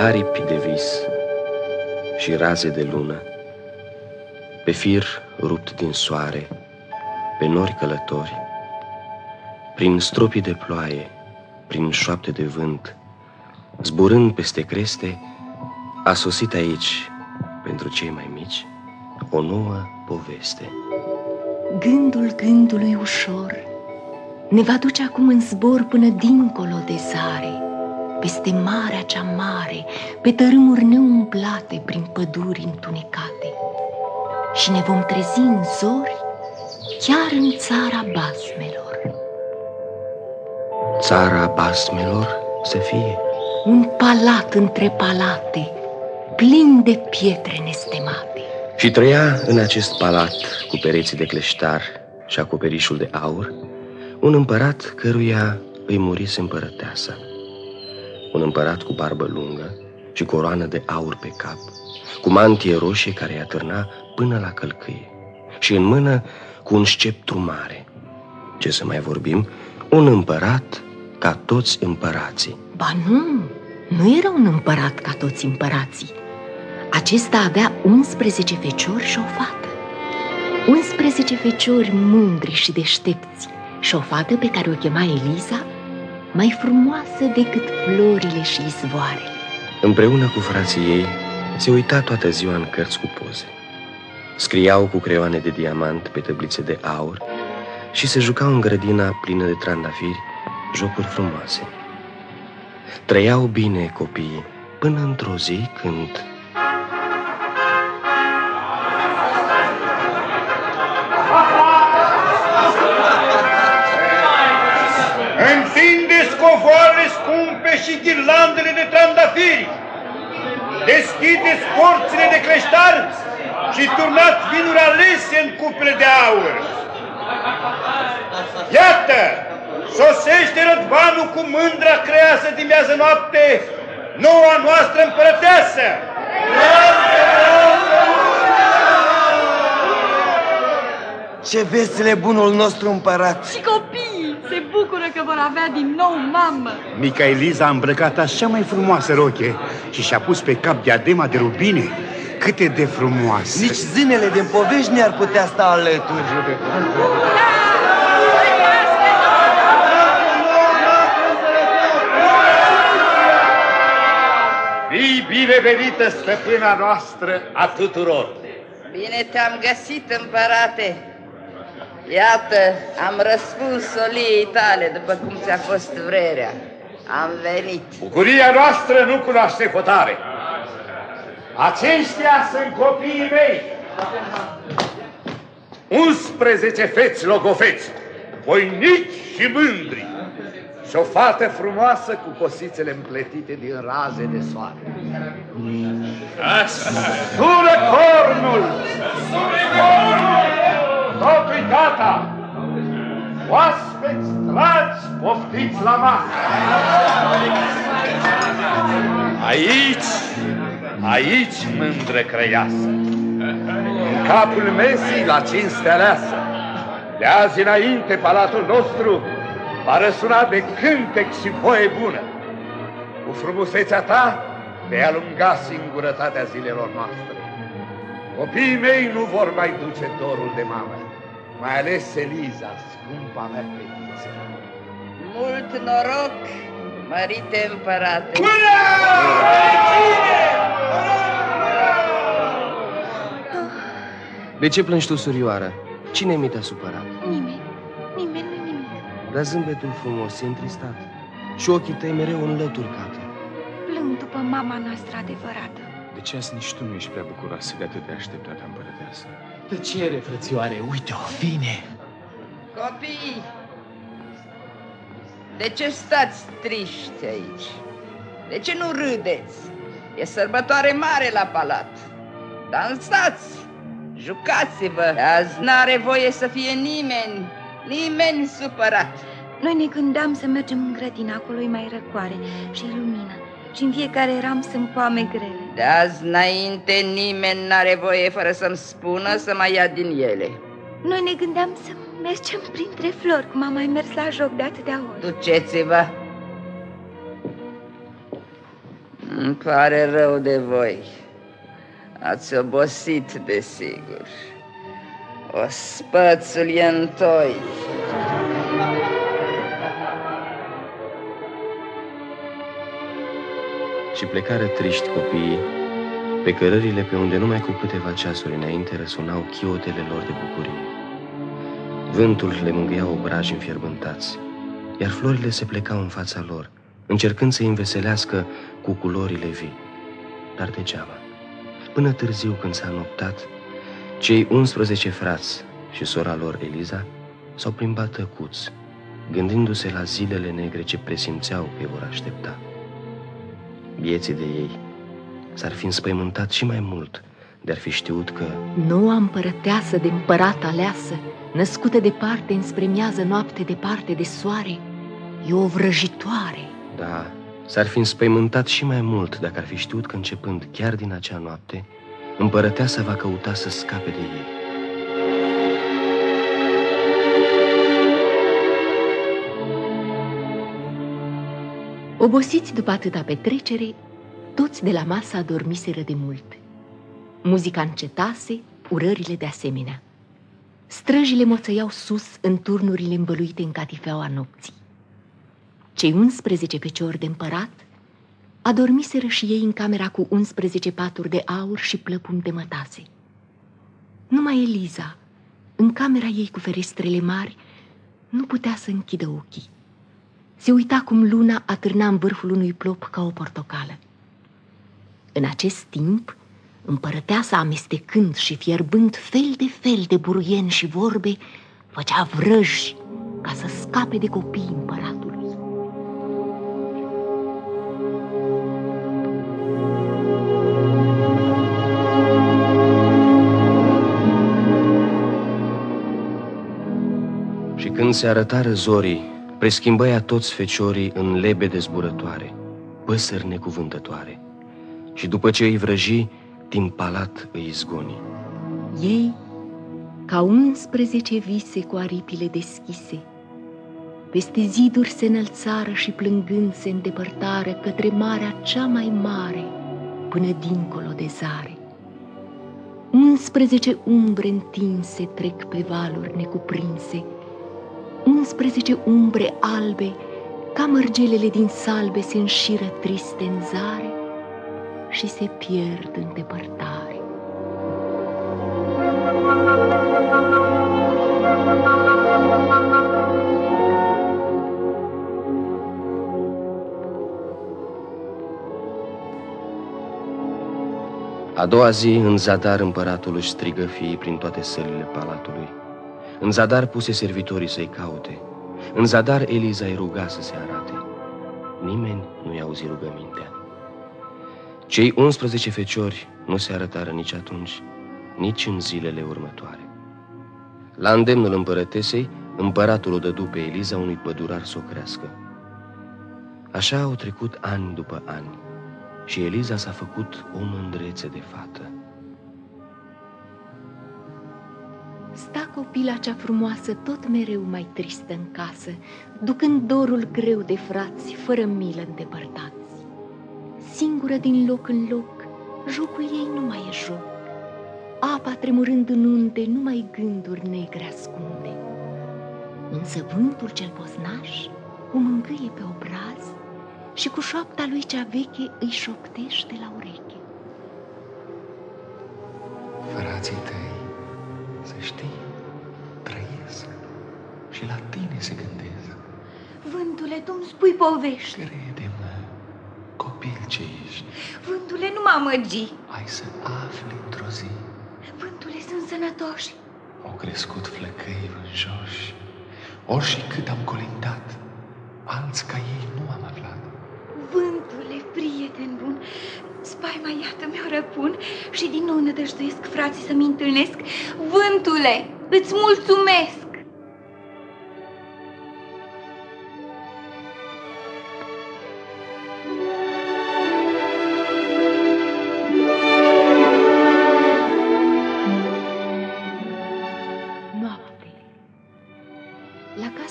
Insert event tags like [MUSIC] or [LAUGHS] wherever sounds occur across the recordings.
aripi de vis și raze de lună, pe fir rupt din soare, pe nori călători, prin stropii de ploaie, prin șoapte de vânt, zburând peste creste, a sosit aici, pentru cei mai mici, o nouă poveste. Gândul gândului ușor ne va duce acum în zbor până dincolo de zare, peste marea cea mare, pe tărâmuri neumplate prin păduri întunecate. Și ne vom trezi în zori chiar în țara basmelor. Țara basmelor să fie? Un palat între palate, plin de pietre nestemate. Și trăia în acest palat cu pereții de cleștar și acoperișul de aur un împărat căruia îi murise împărăteasa. Un împărat cu barbă lungă și coroană de aur pe cap, cu mantie roșie care i-a târna până la călcâie și în mână cu un sceptru mare. Ce să mai vorbim, un împărat ca toți împărații. Ba nu, nu era un împărat ca toți împărații. Acesta avea 11 feciori și o fată. 11 feciori mândri și deștepți și o fată pe care o chema Eliza, mai frumoasă decât florile și izvoarele. Împreună cu frații ei, se uita toată ziua în cărți cu poze. Scriau cu creioane de diamant pe tăblițe de aur și se jucau în grădina plină de trandafiri jocuri frumoase. Trăiau bine copiii până într-o zi când covoarele scumpe și ghirlandele de trandafiri. Deschideți porțile de creștar și turnați vinuri alese în cupele de aur. Iată, sosește rădvanul cu mândra creasă dimineață noapte, noua noastră împărăteasă. Ce vesele bunul nostru împărat! Și copii! Se bucură că vor avea din nou mamă. Mica Eliza a îmbrăcat așa mai frumoasă roche și și-a pus pe cap diadema de rubine. Câte de frumoase! Nici zânele din povești ne-ar putea sta alături. Fii binevenită, stăpâna noastră a tuturor! Bine te-am găsit, împărate! Iată, am răspuns soliei tale după cum ți-a fost vrerea. Am venit. Bucuria noastră nu cunoaște hotare. Aceștia sunt copiii mei. 11 feți logofeți, voinici și mândri. Și o fată frumoasă cu cosițele împletite din raze de soare. Sună cornul! Sună cornul! Dragi, poftiți la masă! Aici, aici, mândră crăiasă, în capul mesii la cinste aleasă, de azi înainte palatul nostru va răsuna de cântec și voie bună. Cu frumusețea ta vei alunga singurătatea zilelor noastre. Copiii mei nu vor mai duce dorul de mamă mai ales Eliza, scumpa mea fetiță. Mult noroc, mărite împărate! De ce plângi tu, surioară? Cine mi te-a supărat? Nimeni, nimeni, nu nimic. Dar zâmbetul frumos e întristat și ochii tăi mereu înlăturcate. Plâng după mama noastră adevărată. De ce azi nici tu nu ești prea bucuroasă de atât de așteptată împărăteasă? Tăcere, frățioare, uite-o, vine! Copii, de ce stați triști aici? De ce nu râdeți? E sărbătoare mare la palat. Dansați, jucați-vă. Azi n-are voie să fie nimeni, nimeni supărat. Noi ne gândeam să mergem în grădină, acolo e mai răcoare și lumină și în fiecare ram sunt poame grele. De azi înainte nimeni n-are voie fără să-mi spună să mai ia din ele. Noi ne gândeam să mergem printre flori, cum am mai mers la joc de atâtea ori. Duceți-vă! Îmi pare rău de voi. Ați obosit, desigur. O spățul e în toi. Și plecară triști copiii pe cărările pe unde numai cu câteva ceasuri înainte răsunau chiotele lor de bucurie. Vântul le mângâia obraji înfierbântați, iar florile se plecau în fața lor, încercând să-i înveselească cu culorile vii. Dar degeaba. Până târziu, când s-a noptat, cei 11 frați și sora lor, Eliza, s-au plimbat tăcuți, gândindu-se la zilele negre ce presimțeau că vor aștepta. Vieții de ei s-ar fi înspăimântat și mai mult de-ar fi știut că... Noua împărăteasă de împărat aleasă, născută departe înspre miază noapte departe de soare, e o vrăjitoare. Da, s-ar fi înspăimântat și mai mult dacă ar fi știut că începând chiar din acea noapte, împărăteasa va căuta să scape de ei. Obosiți după atâta petrecere, toți de la masă adormiseră de mult. Muzica încetase, urările de asemenea. Străjile moțăiau sus în turnurile îmbăluite în catifeaua nopții. Cei 11 feciori de împărat adormiseră și ei în camera cu 11 paturi de aur și plăpumi de mătase. Numai Eliza, în camera ei cu ferestrele mari, nu putea să închidă ochii. Se uita cum luna atârna în vârful unui plop ca o portocală. În acest timp, împărăteasa amestecând și fierbând fel de fel de buruieni și vorbe, făcea vrăji ca să scape de copii împăratului. Și când se arătară zorii, preschimbă toți feciorii în lebe de zburătoare, păsări necuvântătoare. Și după ce îi vrăji, din palat îi izgoni. Ei, ca unsprezece vise cu aripile deschise, peste ziduri se înălțară și plângând se îndepărtară către marea cea mai mare, până dincolo de zare. Unsprezece umbre întinse trec pe valuri necuprinse, unsprezece umbre albe, ca mărgelele din salbe se înșiră triste în zare și se pierd în depărtare. A doua zi, în zadar, împăratul își strigă fiii prin toate sălile palatului. În zadar puse servitorii să-i caute. În zadar Eliza îi ruga să se arate. Nimeni nu-i auzi rugămintea. Cei 11 feciori nu se arătară nici atunci, nici în zilele următoare. La îndemnul împărătesei, împăratul o dădu pe Eliza unui pădurar să o crească. Așa au trecut ani după ani și Eliza s-a făcut o mândrețe de fată. Sta copila cea frumoasă tot mereu mai tristă în casă, ducând dorul greu de frați, fără milă îndepărtați. Singură din loc în loc, jocul ei nu mai e joc. Apa tremurând în unde, numai gânduri negre ascunde. Însă vântul cel posnaș o mângâie pe obraz și cu șoapta lui cea veche îi șoptește la ureche. Frații tăi să știi, trăiesc și la tine se gândesc. Vântule, tu îmi spui povești. Crede-mă, copil ce ești. Vântule, nu mă amăgi. Hai să afli într-o zi. Vântule, sunt sănătoși. Au crescut flăcăi vânjoși. Ori și cât am colindat, alți ca ei nu am aflat. Vântule, prieten bun, spaima iată mi-o răpun și din nou nădăjduiesc frații să-mi întâlnesc. Vântule, îți mulțumesc!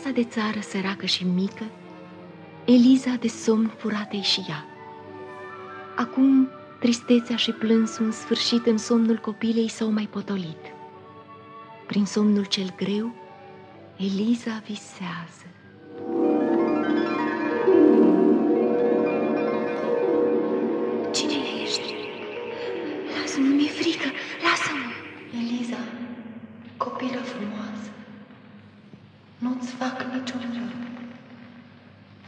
La casa de țară săracă și mică, Eliza de somn furate și ea. Acum tristețea și plânsul în sfârșit în somnul copilei s-au mai potolit. Prin somnul cel greu, Eliza visează. Fac niciun rău.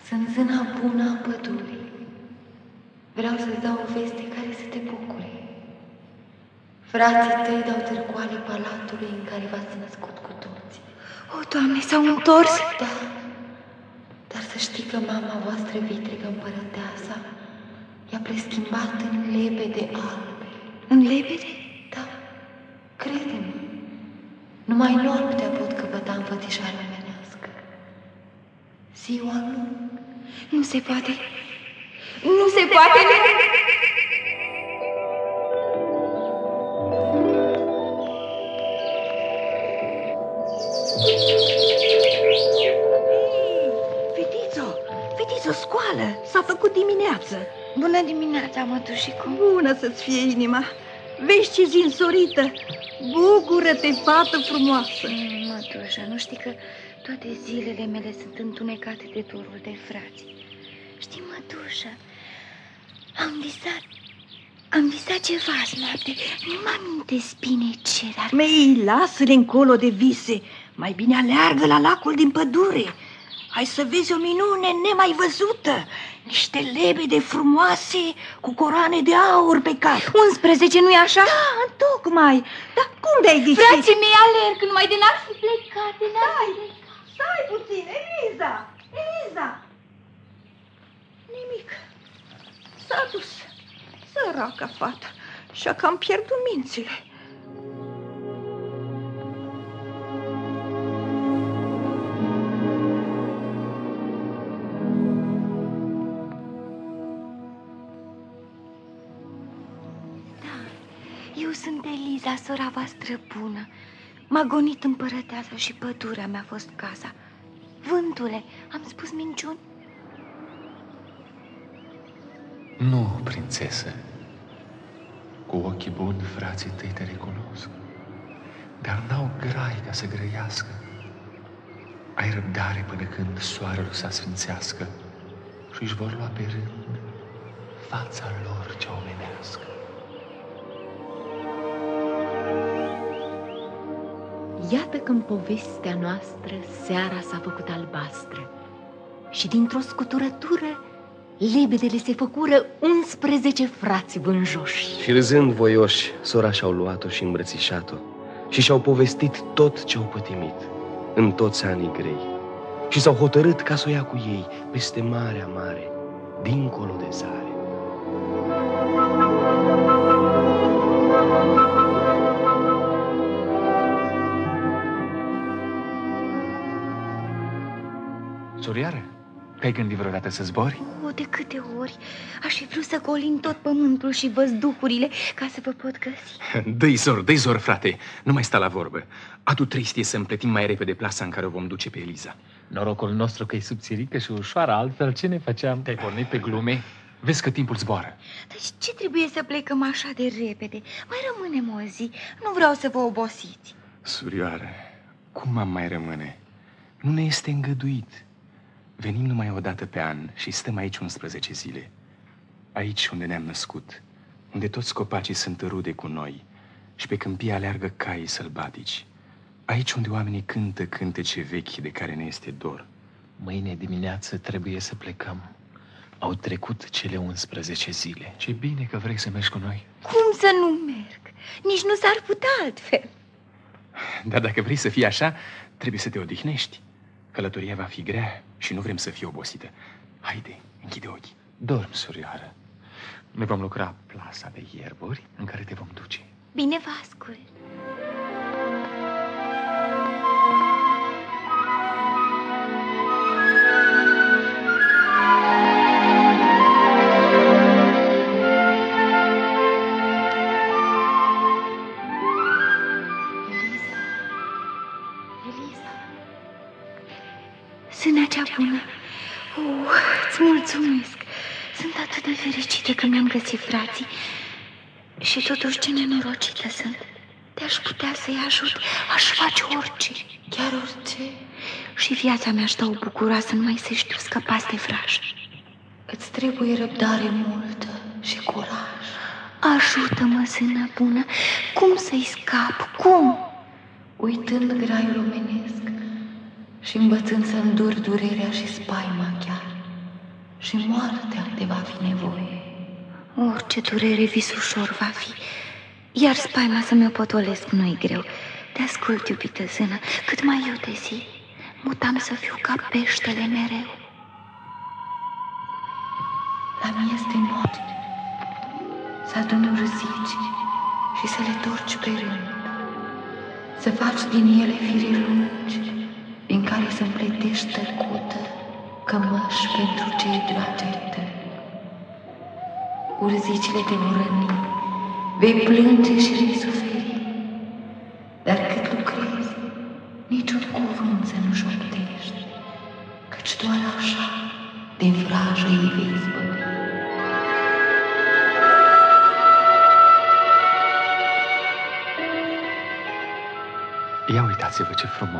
Sunt zâna bună a pădurii. Vreau să-ți dau o veste care să te bucure. Frații tăi dau târcoale palatului în care v-ați născut cu toți. O, Doamne, s-au întors? Da, dar să știi că mama voastră vitregă împărăteasa i-a preschimbat în lebede albe. În lebede? Da, crede-mă. Numai noaptea pot căpăta înfățișarea omenească. Ziua nu. Nu se poate. Nu se poate. Fetițo, fetițo, scoală! S-a făcut dimineață. Bună dimineața, mătușicu. Bună să-ți fie inima. Vezi ce zi însorită. Bucură-te, fată frumoasă. Mm, Mătușă, nu știi că toate zilele mele sunt întunecate de dorul de frați. Știi, mătușă, am visat, am visat ceva azi noapte. Nu mă amintesc bine ce, dar... Mei, lasă-le încolo de vise. Mai bine aleargă la lacul din pădure. Hai să vezi o minune nemai văzută. Niște lebede frumoase cu coroane de aur pe cap. 11, nu-i așa? Da, tocmai. Dar cum de-ai ghicit? Frații mei alerg, numai de n-ar fi plecat, de n-ar fi plecat. Stai puțin, Eliza! Eliza! Nimic. S-a dus. Săraca fată. Și-a cam pierdut mințile. Eu sunt Eliza, sora voastră bună. M-a gonit împărăteasa și pădurea mi-a fost casa. Vântule, am spus minciuni? Nu, prințesă. Cu ochii buni, frații tăi te recunosc. Dar n-au grai ca să grăiască. Ai răbdare până când soarele să sfințească și își vor lua pe rând fața lor cea omenească. Iată că în povestea noastră seara s-a făcut albastră și dintr-o scuturătură lebedele se făcură 11 frați vânjoși. Și râzând voioși, soraș și-au luat-o și îmbrățișat-o și și-au povestit tot ce-au pătimit în toți anii grei și s-au hotărât ca să o ia cu ei peste marea mare, dincolo de zare. Surioară, te-ai gândit vreodată să zbori? O, de câte ori aș fi vrut să colin tot pământul și văzduhurile ca să vă pot găsi. [LAUGHS] Dă-i zor, dă zor, frate. Nu mai sta la vorbă. Atu trist e să împletim mai repede plasa în care o vom duce pe Eliza. Norocul nostru că e subțirică și ușoară, altfel ce ne făceam? Te-ai pornit pe glume? Vezi că timpul zboară. Dar ce trebuie să plecăm așa de repede? Mai rămânem o zi. Nu vreau să vă obosiți. Surioară, cum am mai rămâne? Nu ne este îngăduit. Venim numai o dată pe an și stăm aici 11 zile. Aici unde ne-am născut, unde toți copacii sunt rude cu noi și pe câmpie aleargă caii sălbatici. Aici unde oamenii cântă cântece vechi de care ne este dor. Mâine dimineață trebuie să plecăm. Au trecut cele 11 zile. Ce bine că vrei să mergi cu noi. Cum să nu merg? Nici nu s-ar putea altfel. Dar dacă vrei să fii așa, trebuie să te odihnești. Călătoria va fi grea și nu vrem să fii obosită. Haide, închide ochii. Dorm, surioară. Ne vom lucra plasa de ierburi în care te vom duce. Bine vă ascult. Sâna cea bună. Oh, îți mulțumesc. Sunt atât de fericită că mi-am găsit frații. Și totuși ce nenorocită sunt. Te-aș putea să-i ajut, aș face orice, chiar orice. Și viața mea aș da o bucuroasă numai să știu scăpați de vraj. Îți trebuie răbdare multă și curaj. Ajută-mă, sână bună, cum să-i scap, cum? Uitând graiul omenesc și învățând să îndur durerea și spaima chiar. Și moartea te va fi nevoie. Orice durere vis ușor va fi, iar spaima să mi-o potolesc nu-i greu. Te ascult, iubită zână, cât mai iute zi, mutam să fiu ca peștele mereu. La mie este noapte, să aduni urzici și să le torci pe rând, să faci din ele fire lungi, din care să împletești tăcută cămăși pentru cei dragi ai tăi. Urzicile te vor răni, vei plânge și vei suferi,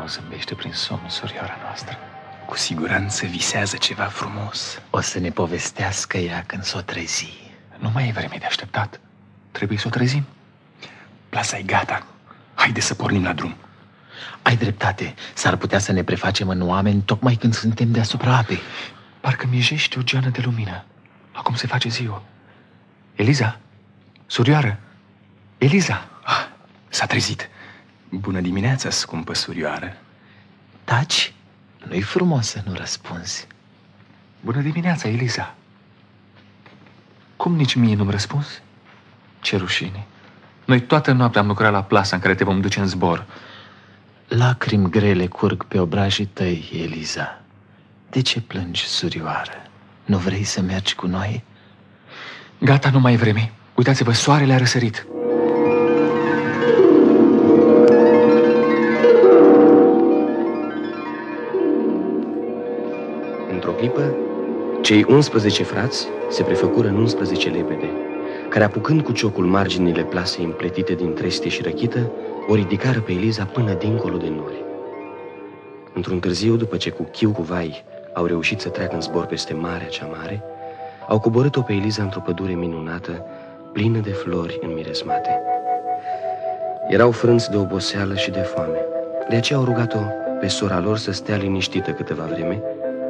uitați-vă ce frumos zâmbește prin somn surioara noastră. Cu siguranță visează ceva frumos. O să ne povestească ea când s-o trezi. Nu mai e vreme de așteptat. Trebuie să o trezim. Plasa e gata. Haide să pornim la drum. Ai dreptate. S-ar putea să ne prefacem în oameni tocmai când suntem deasupra apei. Parcă mijește o geană de lumină. Acum se face ziua. Eliza? Surioară? Eliza? Ah, s-a trezit. Bună dimineața, scumpă surioară. Taci? Nu-i frumos să nu răspunzi. Bună dimineața, Eliza. Cum nici mie nu-mi răspuns? Ce rușine. Noi toată noaptea am lucrat la plasa în care te vom duce în zbor. Lacrimi grele curg pe obrajii tăi, Eliza. De ce plângi, surioară? Nu vrei să mergi cu noi? Gata, nu mai e vreme. Uitați-vă, soarele a răsărit. Clipă, cei 11 frați se prefăcură în 11 lebede, care apucând cu ciocul marginile plasei împletite din trestie și răchită, o ridicară pe Eliza până dincolo de nori. Într-un târziu, după ce cu chiu cu vai au reușit să treacă în zbor peste marea cea mare, au coborât-o pe Eliza într-o pădure minunată, plină de flori înmiresmate. Erau frânți de oboseală și de foame. De aceea au rugat-o pe sora lor să stea liniștită câteva vreme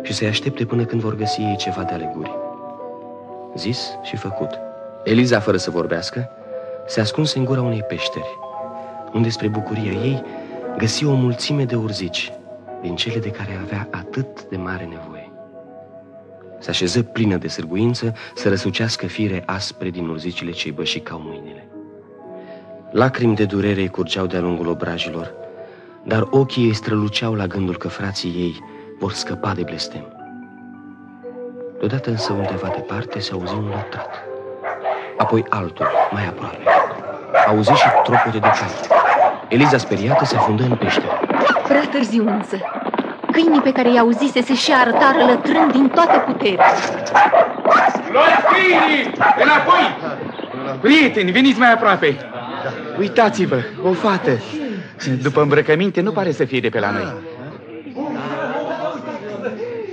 și să-i aștepte până când vor găsi ei ceva de aleguri. Zis și făcut. Eliza, fără să vorbească, se ascunse în gura unei peșteri, unde, spre bucuria ei, găsi o mulțime de urzici, din cele de care avea atât de mare nevoie. Se așeză plină de sârguință să răsucească fire aspre din urzicile ce îi bășicau mâinile. Lacrimi de durere îi curgeau de-a lungul obrajilor, dar ochii ei străluceau la gândul că frații ei vor scăpa de blestem. Deodată însă undeva departe se auzi un lătrat, apoi altul, mai aproape. Auzi și tropote de cai. Eliza, speriată, se afundă în peșteră. Prea târziu însă. Câinii pe care i-au zise se și arătară lătrând din toată puterea. Luați câinii! Înapoi! Prieteni, veniți mai aproape. Uitați-vă, o fată. După îmbrăcăminte, nu pare să fie de pe la noi.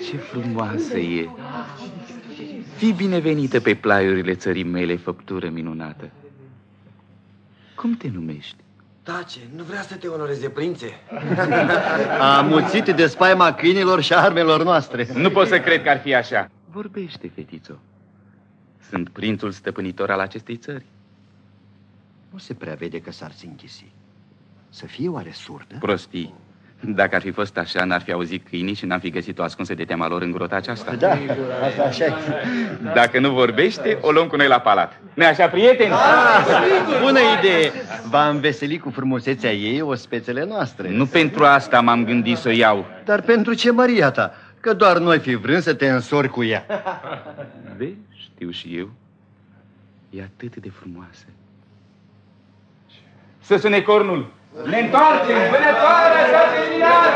Ce frumoasă e! Fii binevenită pe plaiurile țării mele, făptură minunată. Cum te numești? Tace, nu vrea să te onoreze, prințe? [LAUGHS] A muțit de spaima câinilor și armelor noastre. Nu pot să cred că ar fi așa. Vorbește, fetițo. Sunt prințul stăpânitor al acestei țări. Nu se prea vede că s-ar închisi. Să fie oare surdă? Prostii. Dacă ar fi fost așa, n-ar fi auzit câinii și n-am fi găsit-o ascunsă de teama lor în grota aceasta. Da, asta așa e. Dacă nu vorbește, o luăm cu noi la palat. nu așa, prieteni? Ah, bună idee! Va înveseli cu frumusețea ei o spețele noastre. Nu pentru asta m-am gândit să o iau. Dar pentru ce, Maria ta? Că doar noi fi vrând să te însori cu ea. Vezi, știu și eu. E atât de frumoasă. Să sune cornul! Ne întoarcem! Vânătoare s-a terminat!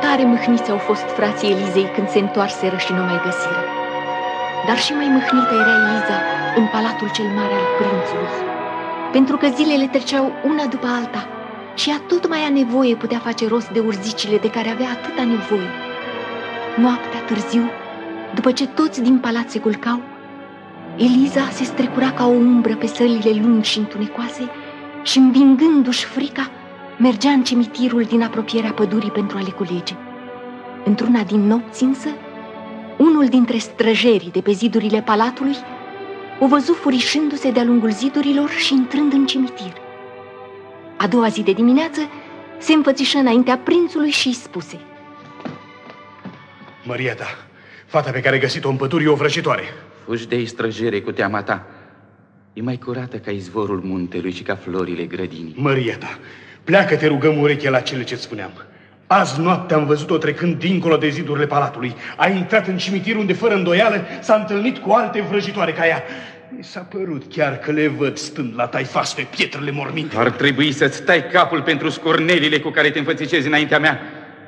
Tare mâhniți au fost frații Elizei când se întoarseră și nu mai găsiră. Dar și mai mâhnită era Eliza în palatul cel mare al prințului. Pentru că zilele treceau una după alta și ea tot mai a nevoie putea face rost de urzicile de care avea atâta nevoie. Noaptea târziu, după ce toți din palat se culcau, Eliza se strecura ca o umbră pe sălile lungi și întunecoase și, învingându-și frica, mergea în cimitirul din apropierea pădurii pentru a le culege. Într-una din nopți însă, unul dintre străjerii de pe zidurile palatului o văzu furișându-se de-a lungul zidurilor și intrând în cimitir. A doua zi de dimineață se înfățișă înaintea prințului și îi spuse Maria ta, fata pe care ai găsit-o în pădure e o vrăjitoare. Fugi de străjere cu teama ta. E mai curată ca izvorul muntelui și ca florile grădinii. Maria ta, pleacă, te rugăm ureche la cele ce-ți spuneam. Azi noapte am văzut-o trecând dincolo de zidurile palatului. A intrat în cimitir unde, fără îndoială, s-a întâlnit cu alte vrăjitoare ca ea. Mi s-a părut chiar că le văd stând la taifas pe pietrele morminte. Ar trebui să-ți tai capul pentru scornelile cu care te înfățișezi înaintea mea.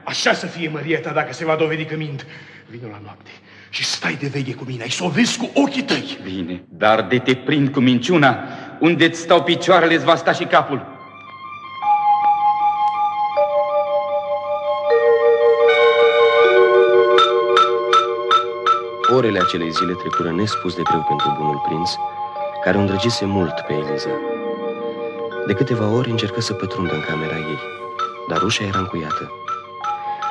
Așa să fie, Maria ta, dacă se va dovedi că mint. Vino la noapte și stai de veche cu mine, ai să o vezi cu ochii tăi. Bine, dar de te prind cu minciuna, unde-ți stau picioarele, îți va sta și capul. Orele acelei zile trecură nespus de greu pentru bunul prinț, care o îndrăgise mult pe Eliza. De câteva ori încercă să pătrundă în camera ei, dar ușa era încuiată.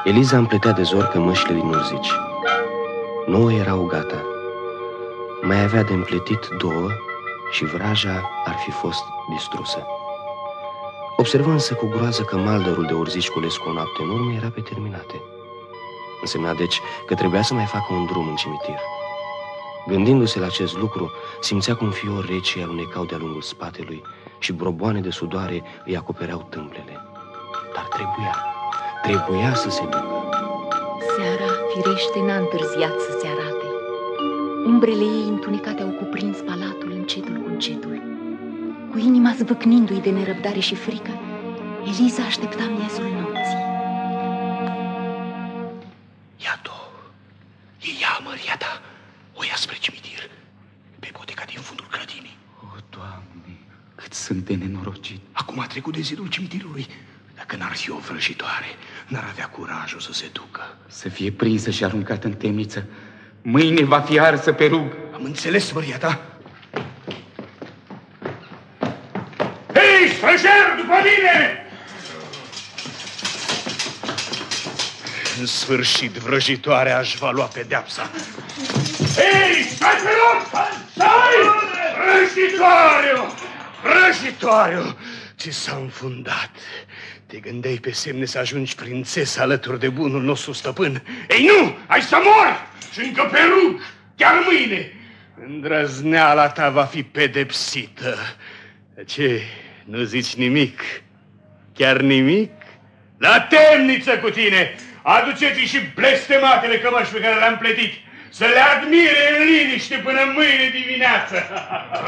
Eliza împletea de zor cămășile din urzici. Nouă erau gata. Mai avea de împletit două și vraja ar fi fost distrusă. Observă însă cu groază că maldărul de urzici cules cu o noapte în urmă era pe terminate. Însemna deci că trebuia să mai facă un drum în cimitir. Gândindu-se la acest lucru, simțea cum fior rece alunecau de-a lungul spatelui și broboane de sudoare îi acopereau tâmplele. Dar trebuia, trebuia să se ducă. Seara, firește, n-a întârziat să se arate. Umbrele ei întunecate au cuprins palatul încetul cu încetul. Cu inima zvâcnindu-i de nerăbdare și frică, Eliza aștepta miezul nopții. De zidul cimitirului. Dacă n-ar fi o vrăjitoare, n-ar avea curajul să se ducă. Să fie prinsă și aruncată în temniță. Mâine va fi arsă pe rug. Am înțeles, Maria ta. Hei, străjer, după mine! În sfârșit, vrăjitoarea își va lua pedeapsa. Hei, stai pe loc! Stai! Vrăjitoariu! Vrăjitoariu! Ți s-a înfundat. Te gândeai pe semne să ajungi prințesă alături de bunul nostru stăpân. Ei nu! Ai să mori! Și încă pe rug! Chiar mâine! Îndrăzneala ta va fi pedepsită. De ce? Nu zici nimic? Chiar nimic? La temniță cu tine! Aduceți și blestematele cămăși pe care le-am plătit. Să le admire în liniște până mâine dimineață.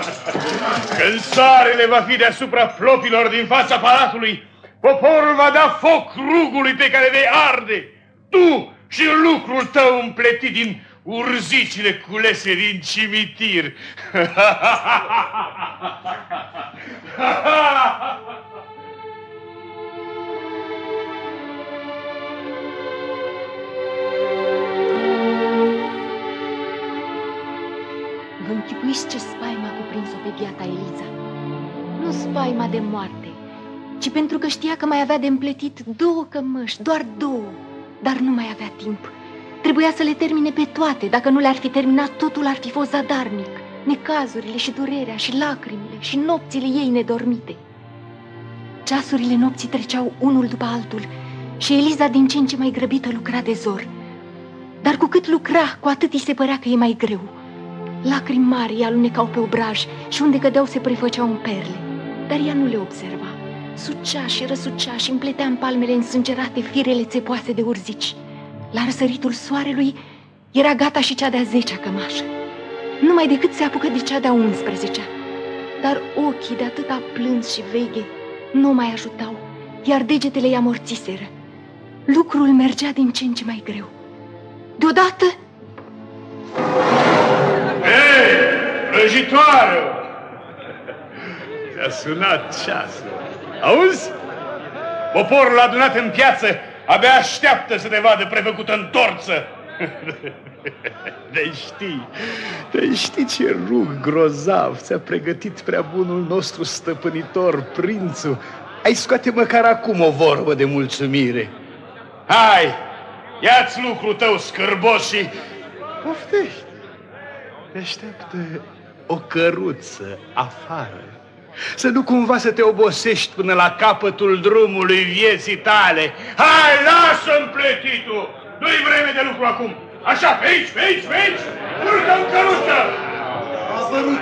[LAUGHS] Când soarele va fi deasupra plopilor din fața palatului, poporul va da foc rugului pe care vei arde. Tu și lucrul tău împletit din urzicile culese din cimitir. [LAUGHS] Vă închipuiți ce spaima a cuprins-o pe biata Eliza. Nu spaima de moarte, ci pentru că știa că mai avea de împletit două cămăși, doar două, dar nu mai avea timp. Trebuia să le termine pe toate, dacă nu le-ar fi terminat, totul ar fi fost zadarnic. Necazurile și durerea și lacrimile și nopțile ei nedormite. Ceasurile nopții treceau unul după altul și Eliza din ce în ce mai grăbită lucra de zor. Dar cu cât lucra, cu atât îi se părea că e mai greu. Lacrimi mari îi alunecau pe obraj și unde cădeau se prefăceau în perle, dar ea nu le observa. Sucea și răsucea și împletea în palmele însângerate firele țepoase de urzici. La răsăritul soarelui era gata și cea de-a zecea cămașă. Numai decât se apucă de cea de-a unsprezecea. Dar ochii de atâta plâns și veche nu mai ajutau, iar degetele i amorțiseră. Lucrul mergea din ce în ce mai greu. Deodată... vrăjitoare! Ți-a sunat ceasul. Auzi? Poporul adunat în piață abia așteaptă să te vadă prefăcută în torță. De știi, de știi ce rug grozav ți-a pregătit prea bunul nostru stăpânitor, prințul. Ai scoate măcar acum o vorbă de mulțumire. Hai, ia-ți lucrul tău scârbos și... Poftești. Te așteaptă o căruță afară. Să nu cumva să te obosești până la capătul drumului vieții tale. Hai, lasă împletitul! Nu-i vreme de lucru acum! Așa, pe aici, pe aici, pe aici! Urcă în căruță! A apărut!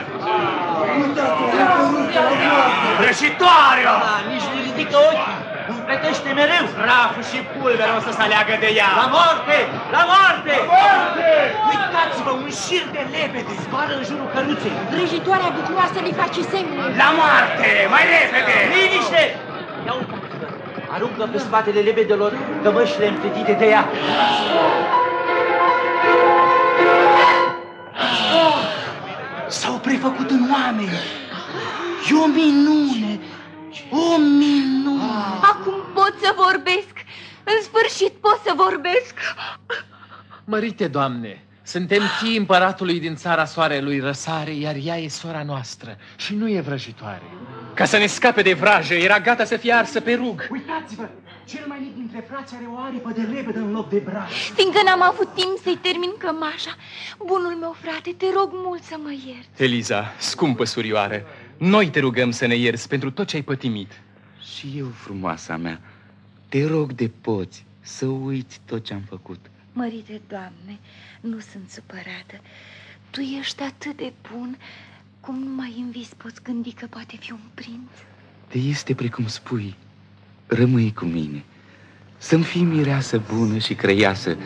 Vrăjitoarea! Da, nici nu ridică ochii! Împletește mereu! Praful și pulbera o să se aleagă de ea! La moarte! La moarte! La moarte! Uitați-vă, un șir de lebede zboară în jurul căruței! Vrăjitoarea bucuroasă li face semne! La moarte! Mai repede! Liniște! Ia uitați-vă! Aruncă pe spatele lebedelor cămășile împletite de ea! S-au prefăcut în oameni! E o minune! O minune! Acum pot să vorbesc! În sfârșit pot să vorbesc! Mărite, Doamne, suntem fii împăratului din țara soarelui răsare, iar ea e sora noastră și nu e vrăjitoare. Ca să ne scape de vrajă, era gata să fie arsă pe rug. Uitați-vă, cel mai mic dintre frați are o aripă de lebedă în loc de braț. Fiindcă n-am avut timp să-i termin cămașa, bunul meu frate, te rog mult să mă iert. Eliza, scumpă surioară, noi te rugăm să ne ierți pentru tot ce ai pătimit. Și eu, frumoasa mea, te rog de poți să uiți tot ce am făcut. Mărite, Doamne, nu sunt supărată. Tu ești atât de bun, cum numai în vis poți gândi că poate fi un prinț. Te este precum spui, rămâi cu mine. Să-mi fii mireasă bună și crăiasă,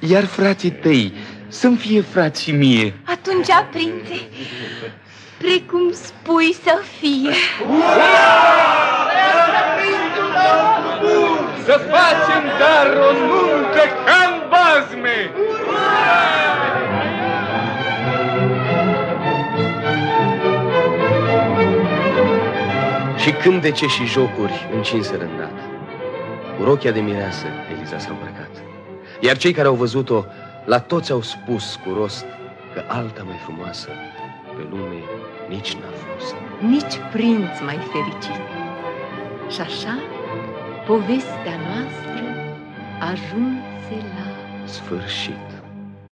iar frații tăi să-mi fie frați și mie. Atunci, prințe, precum spui să fie. Să facem dar o nuntă ca în bazme! Și cântece și jocuri încinse îndată. Cu rochia de mireasă, Eliza s-a îmbrăcat. Iar cei care au văzut-o, la toți au spus cu rost că alta mai frumoasă pe lume nici n-a fost. Nici prinț mai fericit. Și așa, povestea noastră ajunse la Sfârșit.